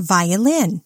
violin.